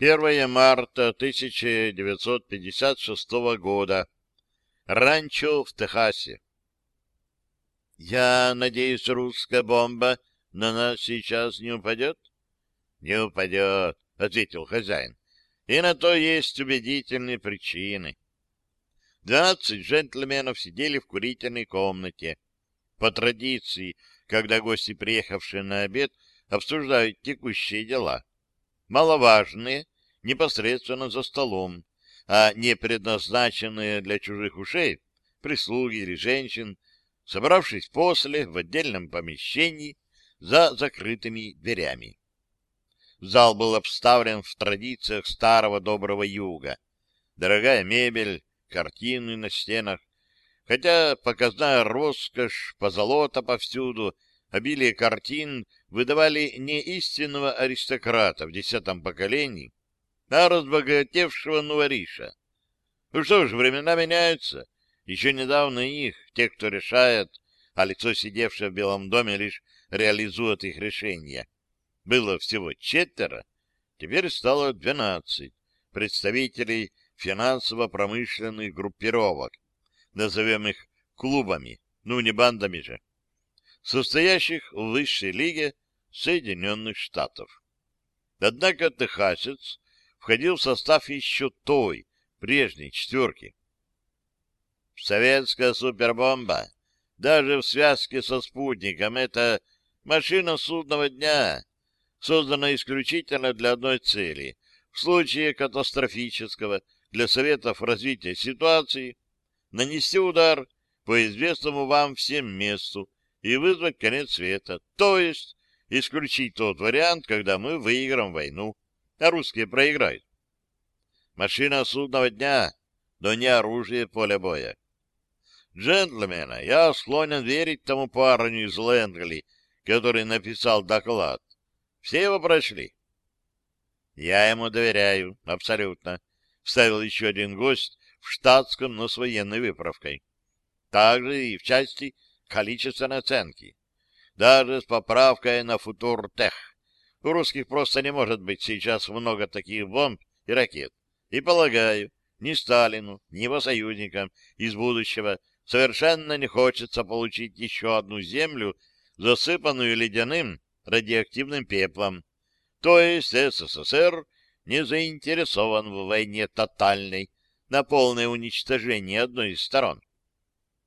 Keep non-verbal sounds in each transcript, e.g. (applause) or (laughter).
1 марта 1956 года. Ранчо в Техасе. Я надеюсь, русская бомба на нас сейчас не упадет? Не упадет, ответил хозяин. И на то есть убедительные причины. Двенадцать джентльменов сидели в курительной комнате. По традиции, когда гости, приехавшие на обед, обсуждают текущие дела. Маловажные, непосредственно за столом, а не предназначенные для чужих ушей, прислуги или женщин, собравшись после в отдельном помещении за закрытыми дверями. Зал был обставлен в традициях старого доброго юга. Дорогая мебель, картины на стенах, хотя показная роскошь, позолота повсюду, обилие картин выдавали не истинного аристократа в десятом поколении, а разбогатевшего нуариша. Ну что ж, времена меняются. Еще недавно их, те, кто решает, а лицо, сидевшее в Белом доме, лишь реализует их решения. Было всего четверо, теперь стало двенадцать представителей финансово-промышленных группировок, назовем их клубами, ну не бандами же, состоящих в высшей лиге Соединенных Штатов. Однако техасец входил в состав еще той, прежней четверки. Советская супербомба, даже в связке со спутником, это машина судного дня, созданная исключительно для одной цели — в случае катастрофического для Советов развития ситуации нанести удар по известному вам всем месту и вызвать конец света, то есть исключить тот вариант, когда мы выиграем войну а русские проиграют. Машина судного дня, но не оружие поля боя. Джентльмена, я склонен верить тому парню из Лэнгли, который написал доклад. Все его прочли? Я ему доверяю, абсолютно. Вставил еще один гость в штатском, но с военной выправкой. Также и в части количественной оценки. Даже с поправкой на футур-тех. У русских просто не может быть сейчас много таких бомб и ракет. И, полагаю, ни Сталину, ни его союзникам из будущего совершенно не хочется получить еще одну землю, засыпанную ледяным радиоактивным пеплом. То есть СССР не заинтересован в войне тотальной, на полное уничтожение одной из сторон.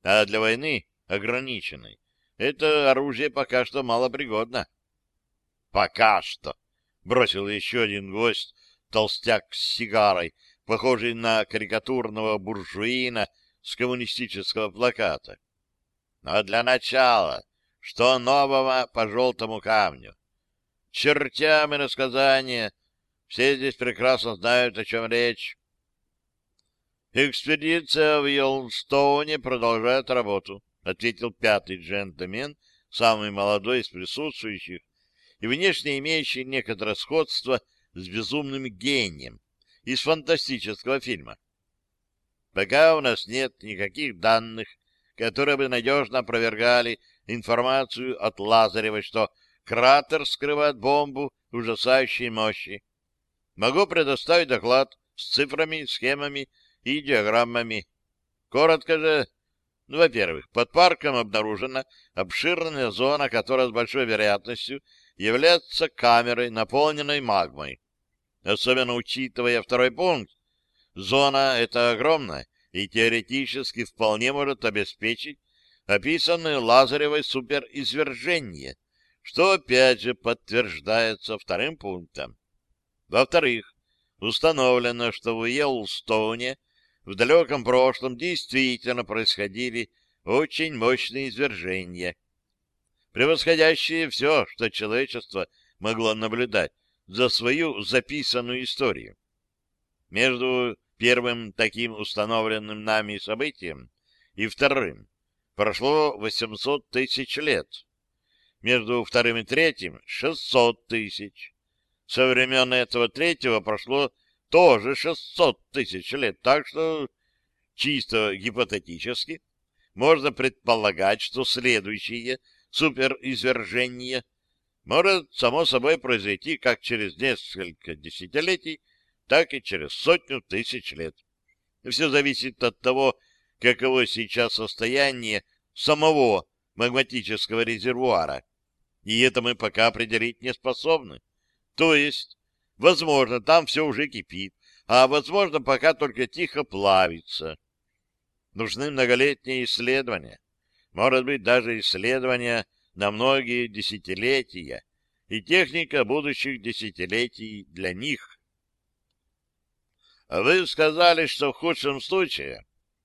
А для войны ограниченной это оружие пока что малопригодно. Пока что, бросил еще один гость, толстяк с сигарой, похожий на карикатурного буржуина с коммунистического плаката. Но для начала, что нового по желтому камню? Чертям и рассказания, все здесь прекрасно знают, о чем речь. Экспедиция в Йеллстоуне продолжает работу, ответил пятый джентльмен, самый молодой из присутствующих, и внешне имеющий некоторое сходство с безумным гением из фантастического фильма. Пока у нас нет никаких данных, которые бы надежно опровергали информацию от Лазаревой, что кратер скрывает бомбу ужасающей мощи. Могу предоставить доклад с цифрами, схемами и диаграммами. Коротко же, во-первых, под парком обнаружена обширная зона, которая с большой вероятностью является камерой, наполненной магмой. Особенно учитывая второй пункт, зона эта огромная и теоретически вполне может обеспечить описанное Лазаревой суперизвержение, что опять же подтверждается вторым пунктом. Во-вторых, установлено, что в Йеллстоуне в далеком прошлом действительно происходили очень мощные извержения — превосходящие все, что человечество могло наблюдать за свою записанную историю. Между первым таким установленным нами событием и вторым прошло 800 тысяч лет. Между вторым и третьим — 600 тысяч. Со времен этого третьего прошло тоже 600 тысяч лет, так что чисто гипотетически можно предполагать, что следующие — суперизвержение может, само собой, произойти как через несколько десятилетий, так и через сотню тысяч лет. Все зависит от того, каково сейчас состояние самого магматического резервуара, и это мы пока определить не способны. То есть, возможно, там все уже кипит, а, возможно, пока только тихо плавится. Нужны многолетние исследования, может быть, даже исследования на многие десятилетия и техника будущих десятилетий для них. Вы сказали, что в худшем случае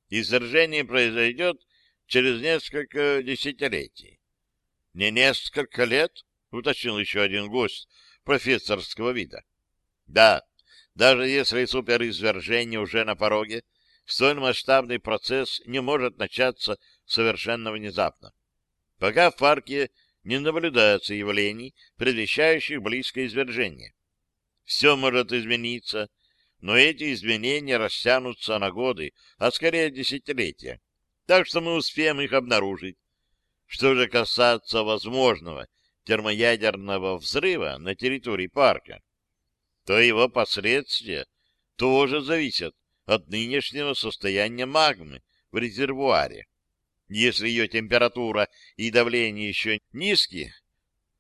извержение произойдет через несколько десятилетий. Не несколько лет, уточнил еще один гость профессорского вида. Да, даже если суперизвержение уже на пороге, столь масштабный процесс не может начаться совершенно внезапно. Пока в парке не наблюдается явлений, предвещающих близкое извержение. Все может измениться, но эти изменения растянутся на годы, а скорее десятилетия, так что мы успеем их обнаружить. Что же касается возможного термоядерного взрыва на территории парка, то его последствия тоже зависят от нынешнего состояния магмы в резервуаре. Если ее температура и давление еще низкие,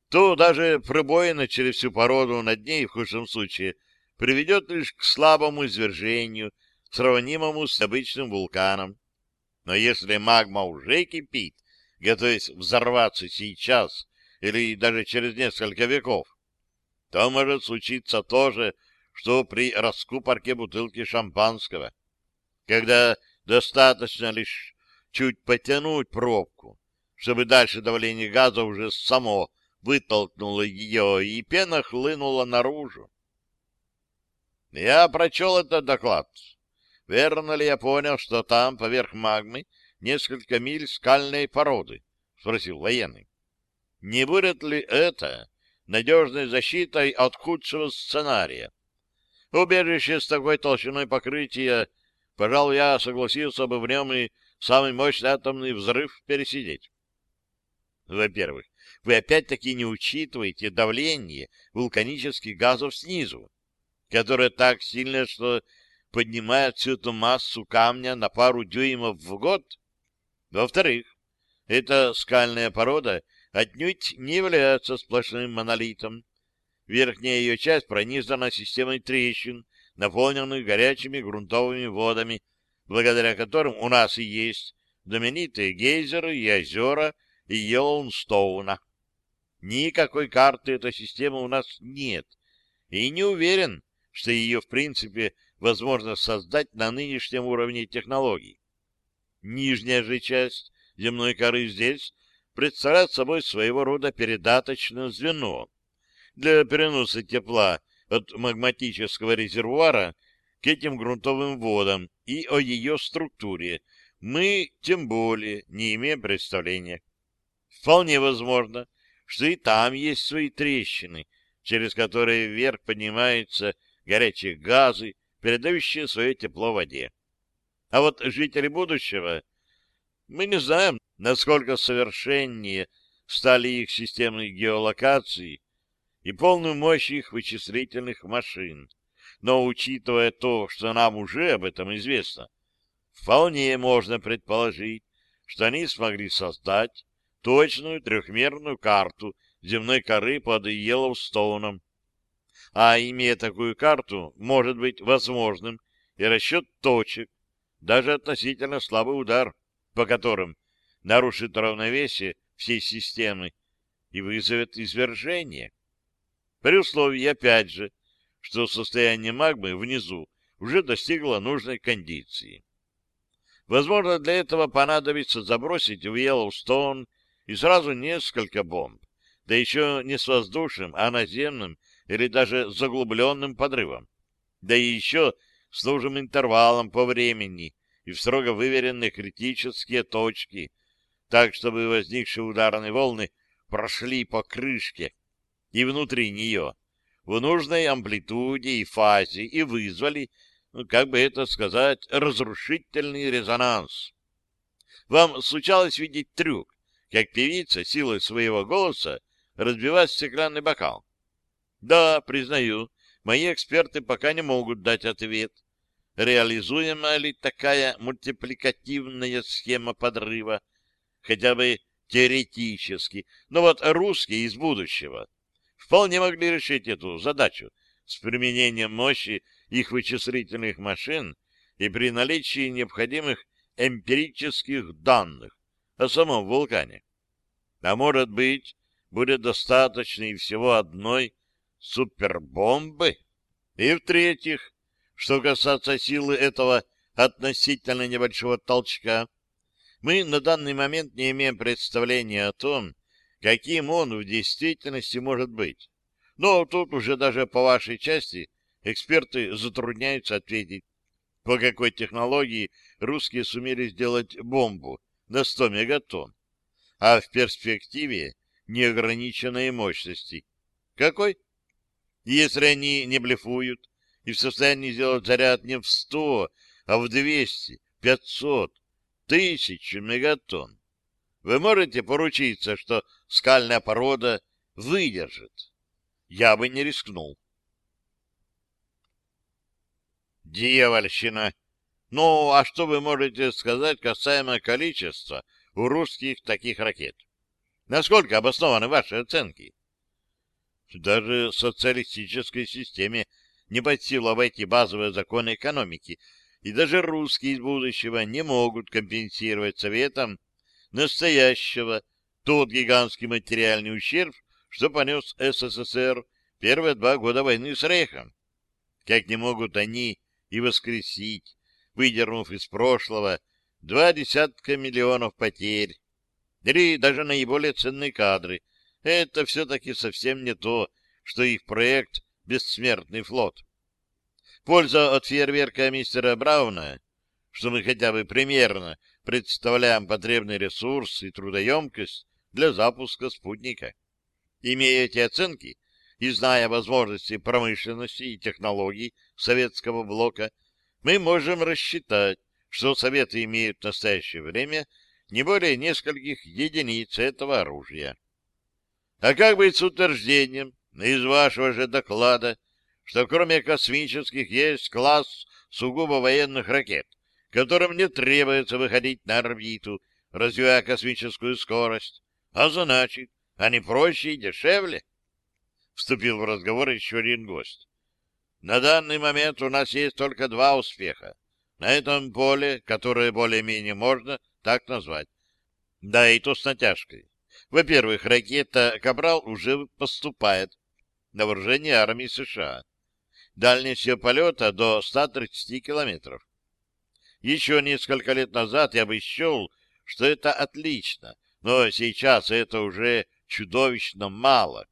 то даже пробоина через всю породу над ней, в худшем случае, приведет лишь к слабому извержению, сравнимому с обычным вулканом. Но если магма уже кипит, готовясь взорваться сейчас или даже через несколько веков, то может случиться то же, что при раскупорке бутылки шампанского, когда достаточно лишь чуть потянуть пробку, чтобы дальше давление газа уже само вытолкнуло ее, и пена хлынула наружу. Я прочел этот доклад. Верно ли я понял, что там, поверх магмы, несколько миль скальной породы? — спросил военный. Не будет ли это надежной защитой от худшего сценария? Убежище с такой толщиной покрытия, пожалуй, я согласился бы в нем и самый мощный атомный взрыв пересидеть. Во-первых, вы опять-таки не учитываете давление вулканических газов снизу, которое так сильно, что поднимает всю эту массу камня на пару дюймов в год. Во-вторых, эта скальная порода отнюдь не является сплошным монолитом. Верхняя ее часть пронизана системой трещин, наполненных горячими грунтовыми водами, благодаря которым у нас и есть знаменитые гейзеры и озера и Йеллоустоуна. Никакой карты этой системы у нас нет, и не уверен, что ее, в принципе, возможно создать на нынешнем уровне технологий. Нижняя же часть земной коры здесь представляет собой своего рода передаточное звено для переноса тепла от магматического резервуара к этим грунтовым водам и о ее структуре мы тем более не имеем представления. Вполне возможно, что и там есть свои трещины, через которые вверх поднимаются горячие газы, передающие свое тепло воде. А вот жители будущего, мы не знаем, насколько совершеннее стали их системы геолокации и полную мощь их вычислительных машин. Но, учитывая то, что нам уже об этом известно, вполне можно предположить, что они смогли создать точную трехмерную карту земной коры под Йеллоустоуном. А имея такую карту, может быть возможным и расчет точек, даже относительно слабый удар, по которым нарушит равновесие всей системы и вызовет извержение. При условии, опять же, что состояние магмы внизу уже достигло нужной кондиции. Возможно, для этого понадобится забросить в Йеллоустон и сразу несколько бомб, да еще не с воздушным, а наземным или даже заглубленным подрывом, да и еще с нужным интервалом по времени и в строго выверенные критические точки, так, чтобы возникшие ударные волны прошли по крышке и внутри нее, в нужной амплитуде и фазе и вызвали, ну, как бы это сказать, разрушительный резонанс. Вам случалось видеть трюк, как певица силой своего голоса разбивает стеклянный бокал? Да, признаю, мои эксперты пока не могут дать ответ, реализуема ли такая мультипликативная схема подрыва, хотя бы теоретически. Но вот русские из будущего вполне могли решить эту задачу с применением мощи их вычислительных машин и при наличии необходимых эмпирических данных о самом вулкане. А может быть, будет достаточно и всего одной супербомбы? И в-третьих, что касается силы этого относительно небольшого толчка, мы на данный момент не имеем представления о том, каким он в действительности может быть. Но тут уже даже по вашей части эксперты затрудняются ответить, по какой технологии русские сумели сделать бомбу на 100 мегатонн, а в перспективе неограниченной мощности. Какой? Если они не блефуют и в состоянии сделать заряд не в 100, а в 200, 500, 1000 мегатонн, вы можете поручиться, что скальная порода выдержит? Я бы не рискнул. Дьявольщина! Ну, а что вы можете сказать касаемо количества у русских таких ракет? Насколько обоснованы ваши оценки? Даже социалистической системе не под силу обойти базовые законы экономики, и даже русские из будущего не могут компенсировать Советам настоящего тот гигантский материальный ущерб, что понес СССР первые два года войны с Рейхом. Как не могут они и воскресить, выдернув из прошлого два десятка миллионов потерь, или даже наиболее ценные кадры. Это все-таки совсем не то, что их проект «Бессмертный флот». Польза от фейерверка мистера Брауна, что мы хотя бы примерно представляем потребный ресурс и трудоемкость для запуска спутника. Имея эти оценки и зная возможности промышленности и технологий советского блока, мы можем рассчитать, что Советы имеют в настоящее время не более нескольких единиц этого оружия. А как быть с утверждением из вашего же доклада, что кроме космических есть класс сугубо военных ракет, которым не требуется выходить на орбиту, развивая космическую скорость, а значит, они проще и дешевле? Вступил в разговор еще один гость. На данный момент у нас есть только два успеха. На этом поле, которое более-менее можно так назвать. Да, и то с натяжкой. Во-первых, ракета «Кабрал» уже поступает на вооружение армии США. Дальность ее полета до 130 километров. Еще несколько лет назад я бы счел, что это отлично, но сейчас это уже чудовищно мало.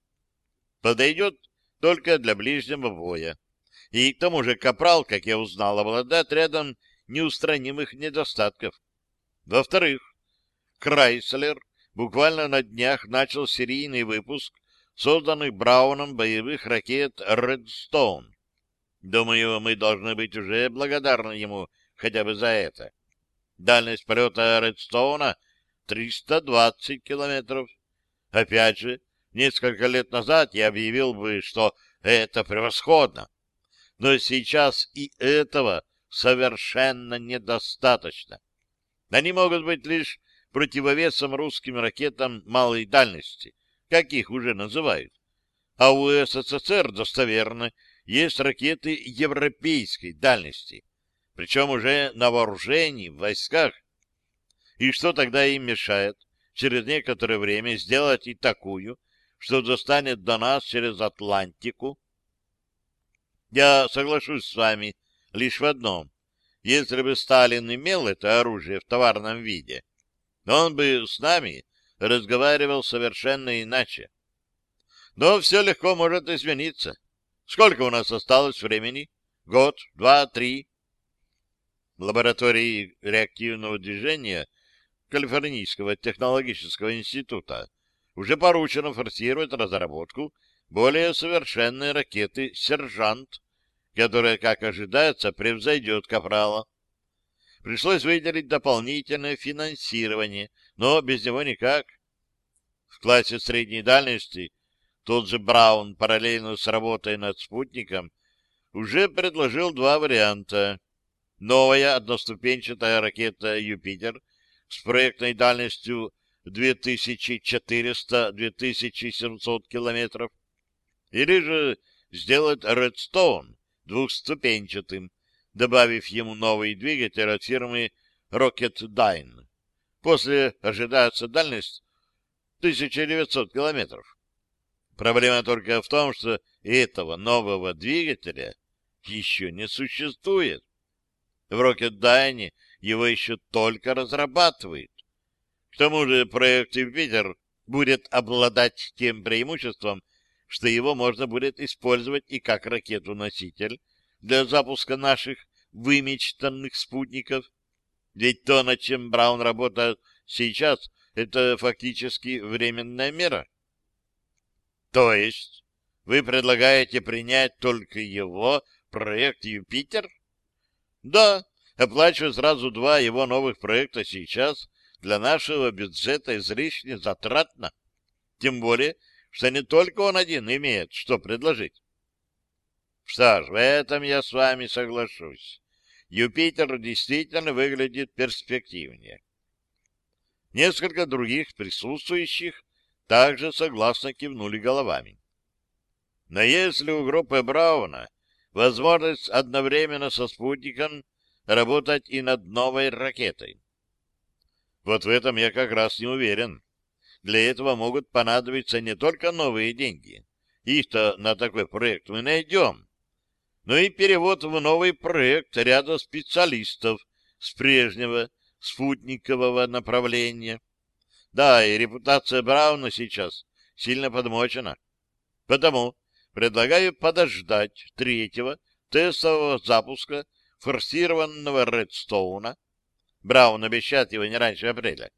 Подойдет только для ближнего боя. И к тому же Капрал, как я узнал, обладает рядом неустранимых недостатков. Во-вторых, Крайслер буквально на днях начал серийный выпуск созданных Брауном боевых ракет «Редстоун». Думаю, мы должны быть уже благодарны ему хотя бы за это. Дальность полета «Редстоуна» — 320 километров. Опять же, несколько лет назад я объявил бы, что это превосходно. Но сейчас и этого совершенно недостаточно. Они могут быть лишь противовесом русским ракетам малой дальности, как их уже называют. А у СССР достоверно есть ракеты европейской дальности, причем уже на вооружении, в войсках. И что тогда им мешает через некоторое время сделать и такую, что достанет до нас через Атлантику? Я соглашусь с вами лишь в одном. Если бы Сталин имел это оружие в товарном виде, он бы с нами разговаривал совершенно иначе. Но все легко может измениться. Сколько у нас осталось времени? Год, два, три? Лаборатории реактивного движения Калифорнийского технологического института уже поручено форсировать разработку более совершенной ракеты «Сержант», которая, как ожидается, превзойдет «Капрала». Пришлось выделить дополнительное финансирование, но без него никак. В классе средней дальности тот же Браун, параллельно с работой над спутником, уже предложил два варианта. Новая одноступенчатая ракета «Юпитер» с проектной дальностью 2400-2700 километров, или же сделать «Редстоун» двухступенчатым, добавив ему новый двигатель от фирмы Rocketdyne. После ожидается дальность 1900 километров. Проблема только в том, что этого нового двигателя еще не существует. В Rocketdyne его еще только разрабатывают. К тому же проект Юпитер будет обладать тем преимуществом, что его можно будет использовать и как ракету-носитель для запуска наших вымечтанных спутников. Ведь то, над чем Браун работает сейчас, это фактически временная мера. То есть вы предлагаете принять только его проект «Юпитер»? Да, оплачиваю сразу два его новых проекта сейчас для нашего бюджета излишне затратно. Тем более, что не только он один имеет что предложить. Что ж, в этом я с вами соглашусь. Юпитер действительно выглядит перспективнее. Несколько других присутствующих также согласно кивнули головами. Но если у группы Брауна возможность одновременно со спутником работать и над новой ракетой? Вот в этом я как раз не уверен. Для этого могут понадобиться не только новые деньги. Их-то на такой проект мы найдем. Но и перевод в новый проект ряда специалистов с прежнего спутникового направления. Да, и репутация Брауна сейчас сильно подмочена. Потому предлагаю подождать третьего тестового запуска форсированного Редстоуна. Браун обещает его не раньше апреля.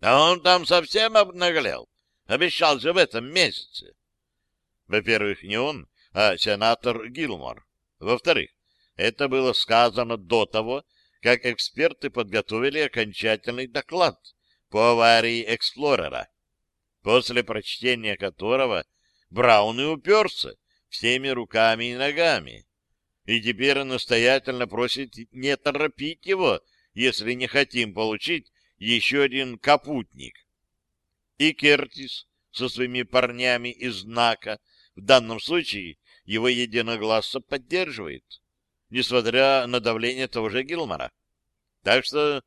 А он там совсем обнаглел. Обещал же в этом месяце. Во-первых, не он, а сенатор Гилмор. Во-вторых, это было сказано до того, как эксперты подготовили окончательный доклад по аварии Эксплорера, после прочтения которого Браун и уперся всеми руками и ногами. И теперь настоятельно просит не торопить его, если не хотим получить еще один капутник. И Кертис со своими парнями из знака в данном случае его единогласно поддерживает, несмотря на давление того же Гилмора. Так что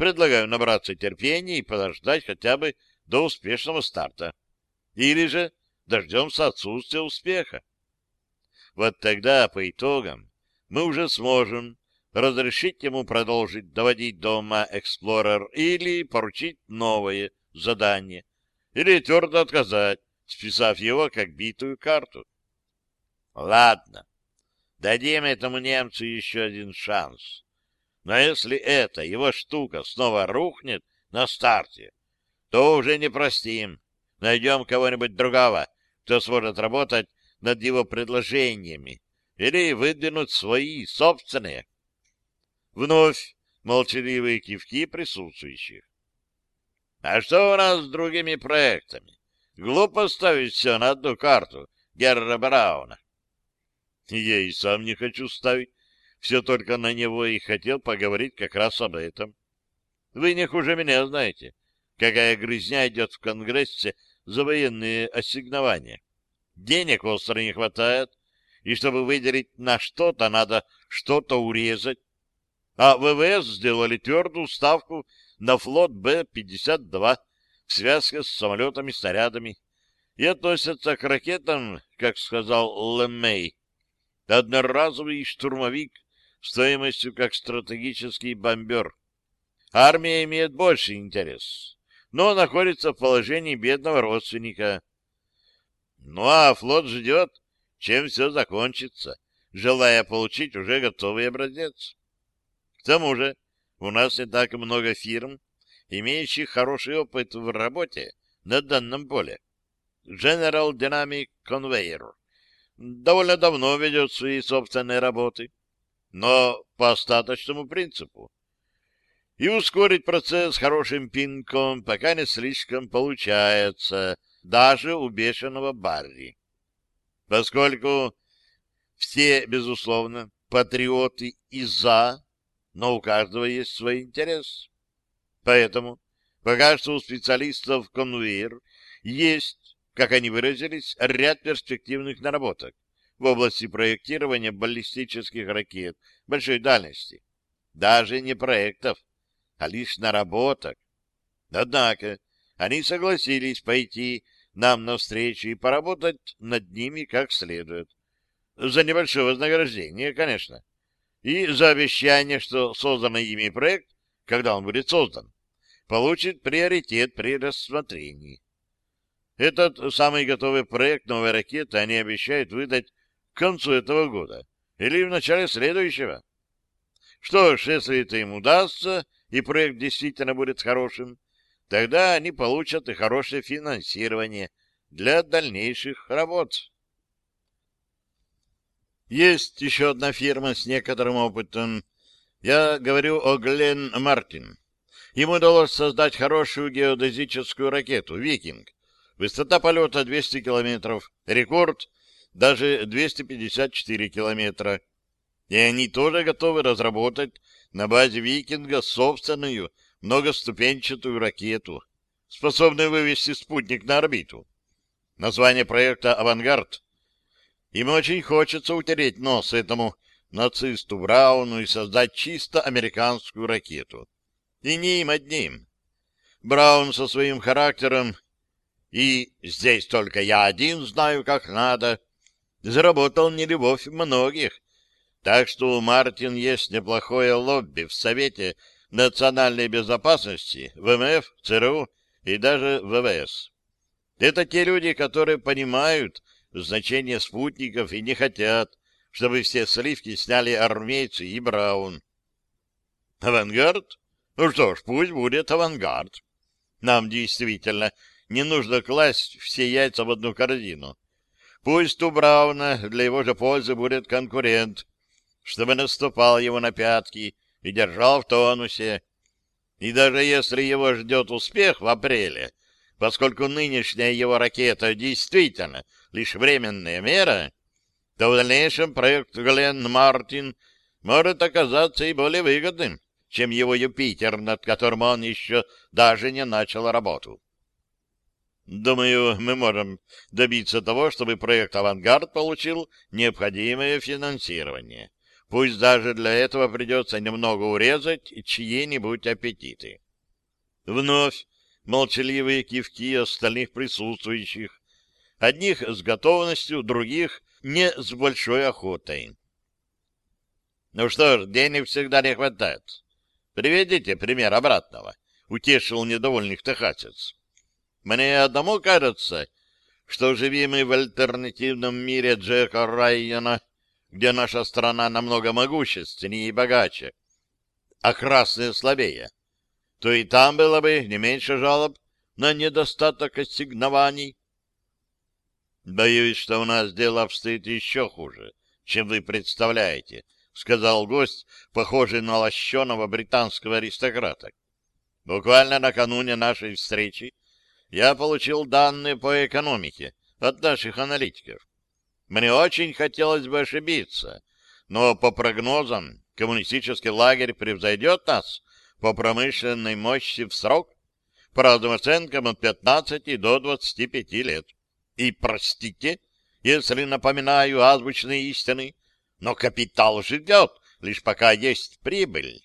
предлагаю набраться терпения и подождать хотя бы до успешного старта. Или же дождемся отсутствия успеха. Вот тогда, по итогам, мы уже сможем разрешить ему продолжить доводить до ума или поручить новое задание, или твердо отказать, списав его как битую карту. Ладно, дадим этому немцу еще один шанс. Но если эта его штука снова рухнет на старте, то уже не простим. Найдем кого-нибудь другого, кто сможет работать над его предложениями или выдвинуть свои собственные. Вновь молчаливые кивки присутствующих. А что у нас с другими проектами? Глупо ставить все на одну карту Герра Брауна. Я и сам не хочу ставить. Все только на него и хотел поговорить как раз об этом. Вы не хуже меня знаете, какая грызня идет в Конгрессе за военные ассигнования. Денег остро не хватает, и чтобы выделить на что-то, надо что-то урезать, а ВВС сделали твердую ставку на флот Б-52 в связке с самолетами-снарядами и относятся к ракетам, как сказал Лемей, одноразовый штурмовик стоимостью как стратегический бомбер. Армия имеет больше интерес, но находится в положении бедного родственника. Ну а флот ждет, чем все закончится, желая получить уже готовый образец. К тому же у нас не так много фирм, имеющих хороший опыт в работе на данном поле. General Dynamic Conveyor довольно давно ведет свои собственные работы, но по остаточному принципу. И ускорить процесс хорошим пинком пока не слишком получается, даже у бешеного Барри. Поскольку Все, безусловно, патриоты и за, но у каждого есть свой интерес. Поэтому пока что у специалистов конвейер есть, как они выразились, ряд перспективных наработок в области проектирования баллистических ракет большой дальности. Даже не проектов, а лишь наработок. Однако они согласились пойти нам навстречу и поработать над ними как следует. За небольшое вознаграждение, конечно. И за обещание, что созданный ими проект, когда он будет создан, получит приоритет при рассмотрении. Этот самый готовый проект новой ракеты они обещают выдать концу этого года или в начале следующего. Что ж, если это им удастся, и проект действительно будет хорошим, тогда они получат и хорошее финансирование для дальнейших работ. Есть еще одна фирма с некоторым опытом. Я говорю о Глен Мартин. Ему удалось создать хорошую геодезическую ракету «Викинг». Высота полета 200 километров, рекорд даже 254 километра. И они тоже готовы разработать на базе «Викинга» собственную многоступенчатую ракету, способную вывести спутник на орбиту. Название проекта «Авангард». Им очень хочется утереть нос этому нацисту Брауну и создать чисто американскую ракету. И не им одним. Браун со своим характером, и здесь только я один знаю, как надо, заработал нелюбовь многих, так что у Мартин есть неплохое лобби в Совете национальной безопасности, ВМФ, ЦРУ и даже ВВС. Это те люди, которые понимают значение спутников и не хотят, чтобы все сливки сняли армейцы и Браун. Авангард? Ну что ж, пусть будет авангард. Нам действительно не нужно класть все яйца в одну корзину. Пусть у Брауна для его же пользы будет конкурент, чтобы наступал его на пятки и держал в тонусе. И даже если его ждет успех в апреле, поскольку нынешняя его ракета действительно лишь временная мера, то в дальнейшем проект Глен Мартин может оказаться и более выгодным, чем его Юпитер, над которым он еще даже не начал работу. Думаю, мы можем добиться того, чтобы проект «Авангард» получил необходимое финансирование. Пусть даже для этого придется немного урезать чьи-нибудь аппетиты. Вновь молчаливые кивки остальных присутствующих. Одних с готовностью, других не с большой охотой. Ну что ж, денег всегда не хватает. Приведите пример обратного, утешил недовольных техасец. Мне одному кажется, что живи мы в альтернативном мире Джека Райана, где наша страна намного могущественнее и богаче, а красные слабее, то и там было бы не меньше жалоб на недостаток ассигнований. Боюсь, что у нас дело обстоит еще хуже, чем вы представляете, — сказал гость, похожий на лощеного британского аристократа. Буквально накануне нашей встречи я получил данные по экономике от наших аналитиков. Мне очень хотелось бы ошибиться, но по прогнозам коммунистический лагерь превзойдет нас по промышленной мощи в срок, по разным оценкам от 15 до 25 лет. И простите, если напоминаю азбучные истины, но капитал живет, лишь пока есть прибыль.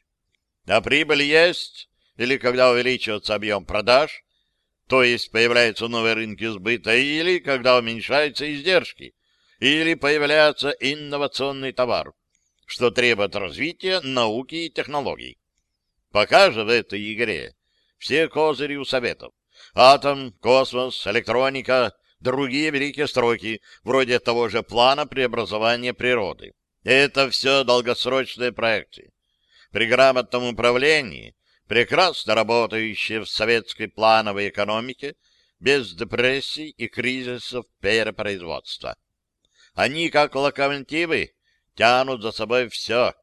А прибыль есть, или когда увеличивается объем продаж, то есть появляются новые рынки сбыта, или когда уменьшаются издержки, или появляется инновационный товар, что требует развития науки и технологий. Пока же в этой игре все козыри у Советов. Атом, космос, электроника, другие великие строки, вроде того же плана преобразования природы. Это все долгосрочные проекты. При грамотном управлении, прекрасно работающие в советской плановой экономике, без депрессий и кризисов перепроизводства. Они, как локомотивы, тянут за собой все.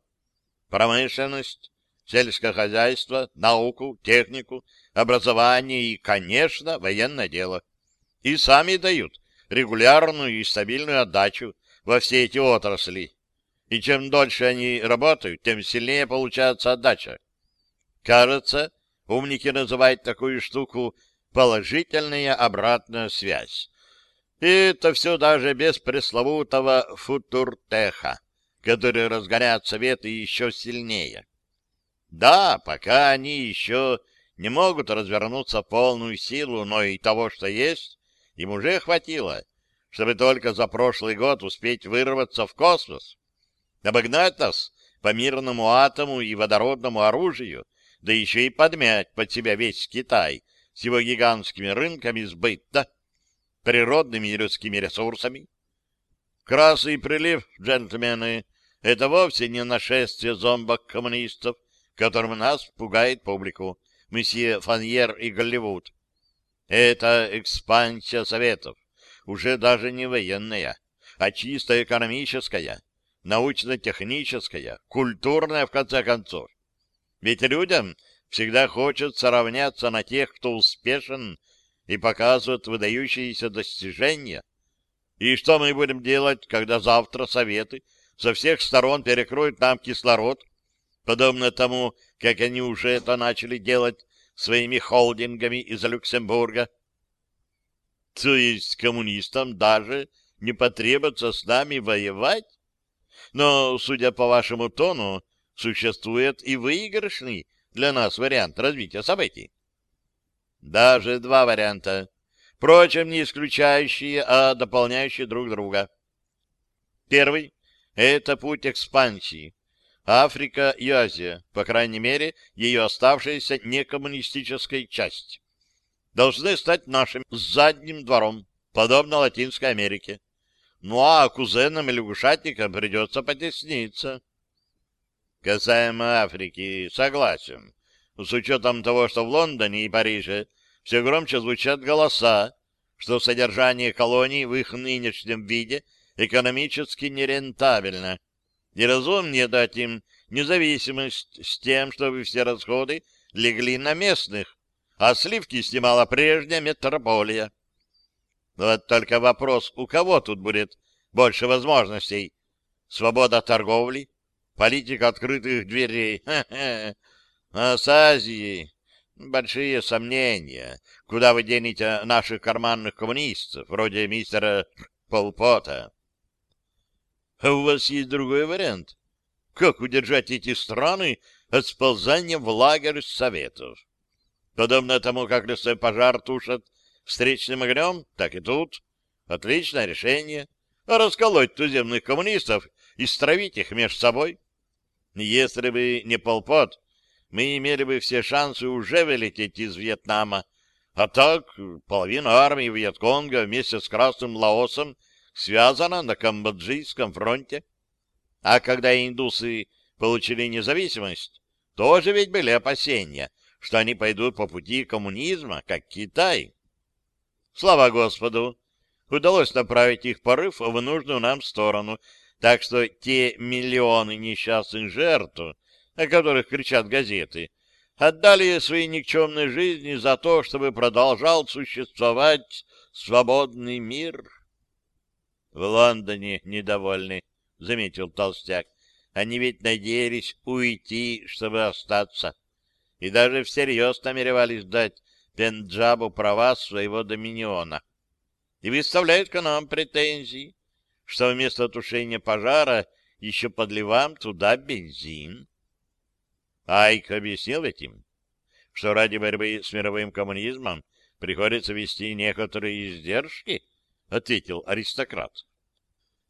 Промышленность, сельское хозяйство, науку, технику, образование и, конечно, военное дело. И сами дают регулярную и стабильную отдачу во все эти отрасли. И чем дольше они работают, тем сильнее получается отдача. Кажется, умники называют такую штуку положительная обратная связь. И это все даже без пресловутого футуртеха, который разгоняет советы еще сильнее. Да, пока они еще не могут развернуться в полную силу, но и того, что есть, им уже хватило, чтобы только за прошлый год успеть вырваться в космос, обогнать нас по мирному атому и водородному оружию, да еще и подмять под себя весь Китай с его гигантскими рынками сбыта, природными и людскими ресурсами. Красный прилив, джентльмены, это вовсе не нашествие зомбок-коммунистов, которым нас пугает публику, месье Фаньер и Голливуд. Это экспансия Советов, уже даже не военная, а чисто экономическая, научно-техническая, культурная, в конце концов. Ведь людям всегда хочется равняться на тех, кто успешен и показывает выдающиеся достижения. И что мы будем делать, когда завтра Советы со всех сторон перекроют нам кислород, подобно тому, как они уже это начали делать своими холдингами из Люксембурга? То есть коммунистам даже не потребуется с нами воевать? Но, судя по вашему тону, существует и выигрышный для нас вариант развития событий. Даже два варианта. Впрочем, не исключающие, а дополняющие друг друга. Первый — это путь экспансии. Африка и Азия, по крайней мере, ее оставшаяся некоммунистической часть, должны стать нашим задним двором, подобно Латинской Америке. Ну а кузенам и лягушатникам придется потесниться. Касаемо Африки, согласен. С учетом того, что в Лондоне и Париже все громче звучат голоса, что содержание колоний в их нынешнем виде экономически нерентабельно, и разумнее дать им независимость с тем, чтобы все расходы легли на местных, а сливки снимала прежняя метрополия. Вот только вопрос, у кого тут будет больше возможностей? Свобода торговли? Политика открытых дверей? Хе-хе. (laughs) А с Азией большие сомнения. Куда вы денете наших карманных коммунистов, вроде мистера Полпота? А у вас есть другой вариант? Как удержать эти страны от сползания в лагерь Советов? Подобно тому, как лесной пожар тушат встречным огнем, так и тут. Отличное решение. Расколоть туземных коммунистов и стравить их между собой. Если бы не Полпот, мы имели бы все шансы уже вылететь из Вьетнама. А так, половина армии Вьетконга вместе с Красным Лаосом связана на Камбоджийском фронте. А когда индусы получили независимость, тоже ведь были опасения, что они пойдут по пути коммунизма, как Китай. Слава Господу! Удалось направить их порыв в нужную нам сторону, так что те миллионы несчастных жертв, о которых кричат газеты, отдали свои никчемные жизни за то, чтобы продолжал существовать свободный мир. — В Лондоне недовольны, — заметил Толстяк. — Они ведь надеялись уйти, чтобы остаться, и даже всерьез намеревались дать Пенджабу права своего доминиона. И выставляют к нам претензии, что вместо тушения пожара еще подливаем туда бензин. Айк объяснил этим, что ради борьбы с мировым коммунизмом приходится вести некоторые издержки, — ответил аристократ.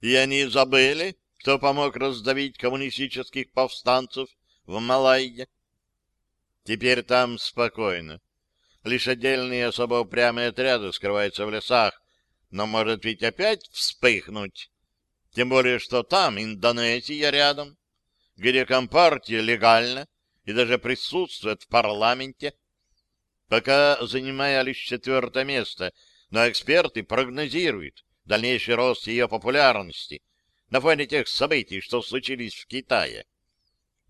И они забыли, кто помог раздавить коммунистических повстанцев в Малайе. Теперь там спокойно. Лишь отдельные особо упрямые отряды скрываются в лесах, но может ведь опять вспыхнуть. Тем более, что там Индонезия рядом, где Компартия легально и даже присутствует в парламенте. Пока занимая лишь четвертое место, но эксперты прогнозируют дальнейший рост ее популярности на фоне тех событий, что случились в Китае.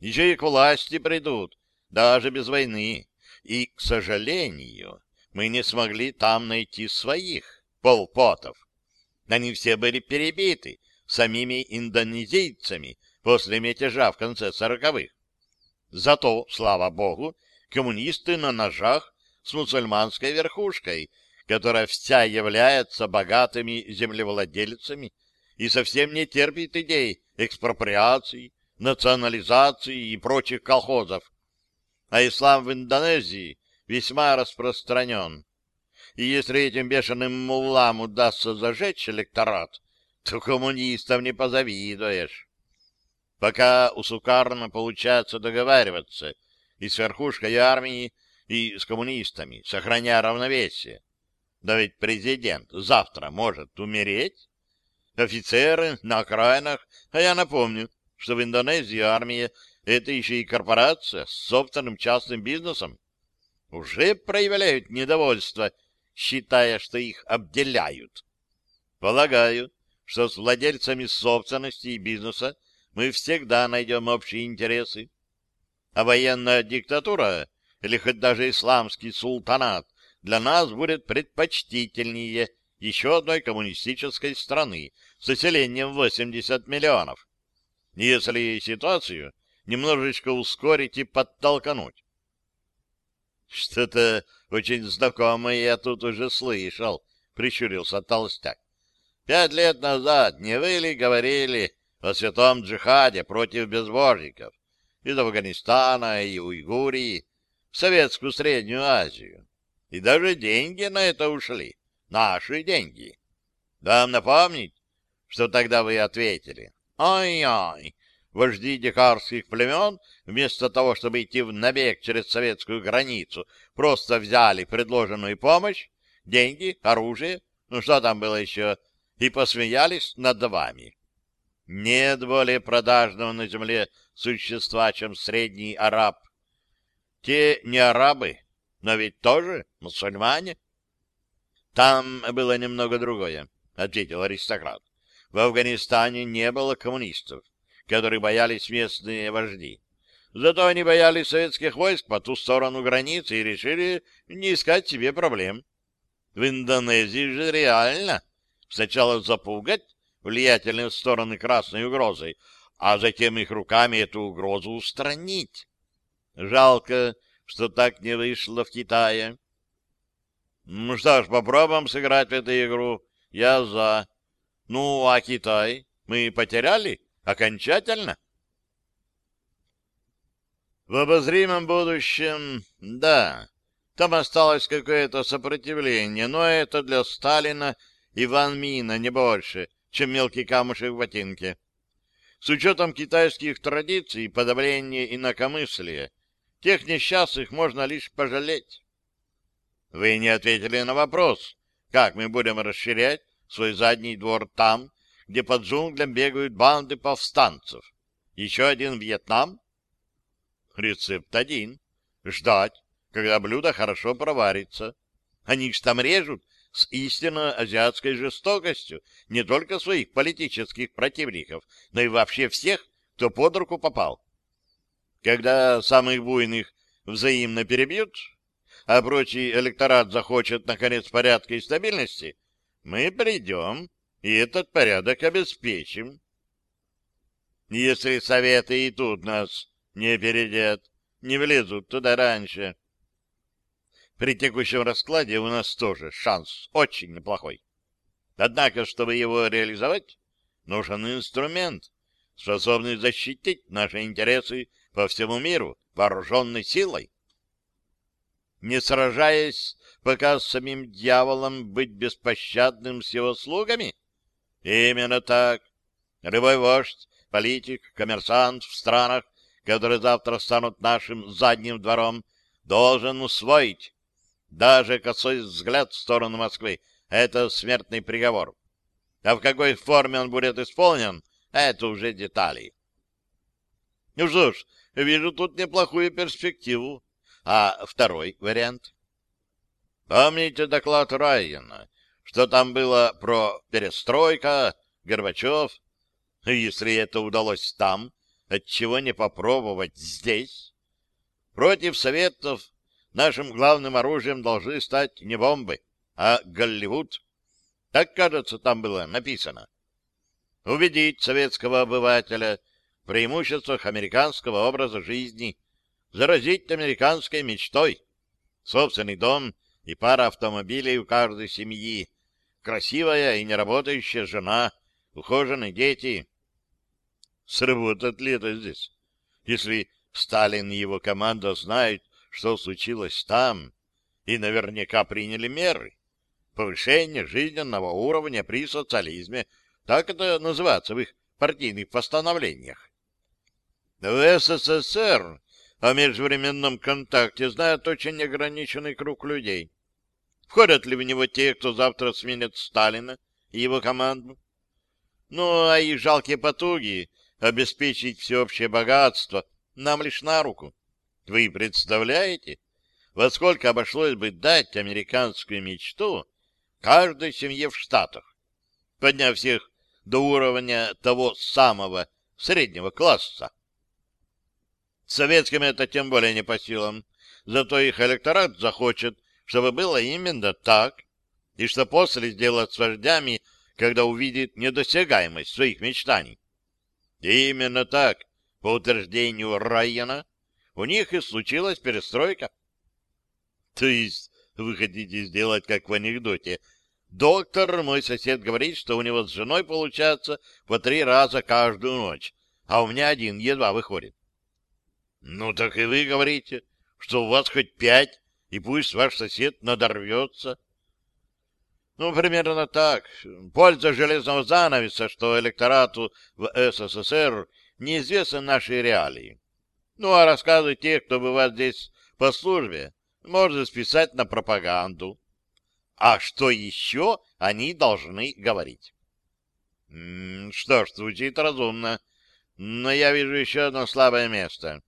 Еще и к власти придут, даже без войны. И, к сожалению, мы не смогли там найти своих полпотов. Они все были перебиты, самими индонезийцами после мятежа в конце сороковых. Зато, слава богу, коммунисты на ножах с мусульманской верхушкой, которая вся является богатыми землевладельцами и совсем не терпит идей экспроприации, национализации и прочих колхозов. А ислам в Индонезии весьма распространен. И если этим бешеным муллам удастся зажечь электорат, то коммунистам не позавидуешь. Пока у Сукарна получается договариваться и с верхушкой армии, и с коммунистами, сохраняя равновесие. Да ведь президент завтра может умереть. Офицеры на окраинах, а я напомню, что в Индонезии армия — это еще и корпорация с собственным частным бизнесом, уже проявляют недовольство, считая, что их обделяют. Полагаю, что с владельцами собственности и бизнеса мы всегда найдем общие интересы. А военная диктатура или хоть даже исламский султанат для нас будет предпочтительнее еще одной коммунистической страны с населением 80 миллионов, если ситуацию немножечко ускорить и подтолкнуть. Что-то очень знакомое я тут уже слышал, прищурился толстяк. Пять лет назад не вы ли говорили о святом джихаде против безбожников из Афганистана и Уйгурии, в Советскую Среднюю Азию. И даже деньги на это ушли. Наши деньги. Вам напомнить, что тогда вы ответили? Ай-ай, вожди дикарских племен, вместо того, чтобы идти в набег через советскую границу, просто взяли предложенную помощь, деньги, оружие, ну что там было еще, и посмеялись над вами. Нет более продажного на земле существа, чем средний араб, те не арабы, но ведь тоже мусульмане. Там было немного другое, — ответил аристократ. В Афганистане не было коммунистов, которые боялись местные вожди. Зато они боялись советских войск по ту сторону границы и решили не искать себе проблем. В Индонезии же реально сначала запугать влиятельные стороны красной угрозой, а затем их руками эту угрозу устранить. Жалко, что так не вышло в Китае. Ну что ж, попробуем сыграть в эту игру. Я за. Ну, а Китай мы потеряли окончательно? В обозримом будущем, да, там осталось какое-то сопротивление, но это для Сталина и Ван Мина не больше, чем мелкий камушек в ботинке. С учетом китайских традиций подавления инакомыслия, Тех несчастных можно лишь пожалеть. Вы не ответили на вопрос, как мы будем расширять свой задний двор там, где под джунглям бегают банды повстанцев. Еще один Вьетнам? Рецепт один. Ждать, когда блюдо хорошо проварится. Они ж там режут с истинно азиатской жестокостью не только своих политических противников, но и вообще всех, кто под руку попал. Когда самых буйных взаимно перебьют, а прочий электорат захочет, наконец, порядка и стабильности, мы придем и этот порядок обеспечим. Если советы и тут нас не перейдет, не влезут туда раньше. При текущем раскладе у нас тоже шанс очень неплохой. Однако, чтобы его реализовать, нужен инструмент, способный защитить наши интересы по всему миру вооруженной силой. Не сражаясь пока с самим дьяволом быть беспощадным с его слугами? Именно так. Любой вождь, политик, коммерсант в странах, которые завтра станут нашим задним двором, должен усвоить. Даже косой взгляд в сторону Москвы — это смертный приговор. А в какой форме он будет исполнен — это уже детали. Ну что ж, вижу тут неплохую перспективу. А второй вариант? Помните доклад Райана, что там было про перестройка, Горбачев? Если это удалось там, отчего не попробовать здесь? Против Советов нашим главным оружием должны стать не бомбы, а Голливуд. Так, кажется, там было написано. убедить советского обывателя в преимуществах американского образа жизни, заразить американской мечтой. Собственный дом и пара автомобилей у каждой семьи, красивая и неработающая жена, ухоженные дети. Сработает ли это здесь? Если Сталин и его команда знают, что случилось там, и наверняка приняли меры. Повышение жизненного уровня при социализме, так это называется в их партийных постановлениях. В СССР о межвременном контакте знает очень ограниченный круг людей. Входят ли в него те, кто завтра сменит Сталина и его команду? Ну, а их жалкие потуги обеспечить всеобщее богатство нам лишь на руку. Вы представляете, во сколько обошлось бы дать американскую мечту каждой семье в Штатах, подняв всех до уровня того самого среднего класса? Советским это тем более не по силам, зато их электорат захочет, чтобы было именно так, и что после сделать с вождями, когда увидит недосягаемость своих мечтаний. И именно так, по утверждению Райана, у них и случилась перестройка. То есть вы хотите сделать, как в анекдоте. Доктор, мой сосед, говорит, что у него с женой получается по три раза каждую ночь, а у меня один едва выходит. Ну, так и вы говорите, что у вас хоть пять, и пусть ваш сосед надорвется. Ну, примерно так. Польза железного занавеса, что электорату в СССР неизвестны наши реалии. Ну, а рассказы тех, кто бывает здесь по службе, можно списать на пропаганду. А что еще они должны говорить? М -м, что ж, звучит разумно. Но я вижу еще одно слабое место.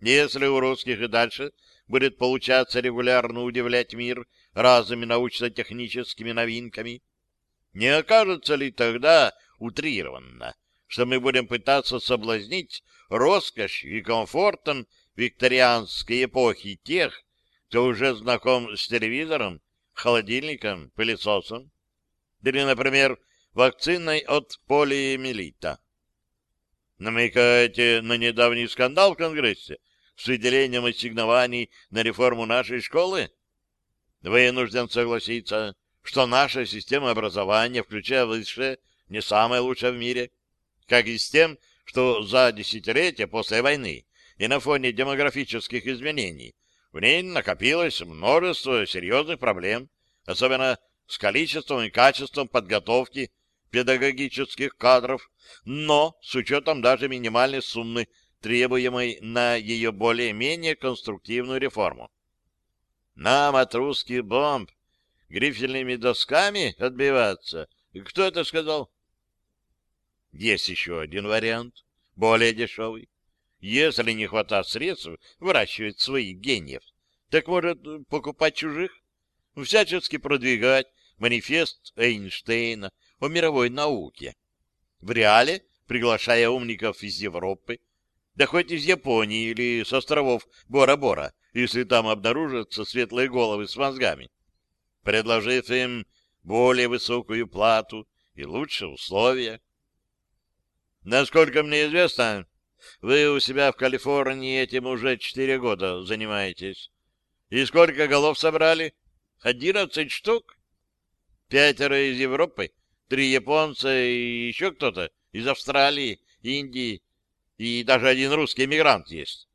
Если у русских и дальше будет получаться регулярно удивлять мир разными научно-техническими новинками, не окажется ли тогда утрированно, что мы будем пытаться соблазнить роскошью и комфортом викторианской эпохи тех, кто уже знаком с телевизором, холодильником, пылесосом, или, например, вакциной от полиэмилита. Намекаете на недавний скандал в Конгрессе с выделением ассигнований на реформу нашей школы? Вынужден согласиться, что наша система образования, включая высшее, не самая лучшая в мире, как и с тем, что за десятилетия после войны и на фоне демографических изменений в ней накопилось множество серьезных проблем, особенно с количеством и качеством подготовки педагогических кадров, но с учетом даже минимальной суммы, требуемой на ее более-менее конструктивную реформу. Нам от русских бомб грифельными досками отбиваться? Кто это сказал? Есть еще один вариант, более дешевый. Если не хватает средств выращивать своих гениев, так может покупать чужих, всячески продвигать манифест Эйнштейна о мировой науке. В реале, приглашая умников из Европы, да хоть из Японии или с островов Бора-Бора, если там обнаружатся светлые головы с мозгами, предложив им более высокую плату и лучшие условия. Насколько мне известно, вы у себя в Калифорнии этим уже четыре года занимаетесь. И сколько голов собрали? Одиннадцать штук? Пятеро из Европы, три японца и еще кто-то из Австралии, Индии, и даже один русский эмигрант есть.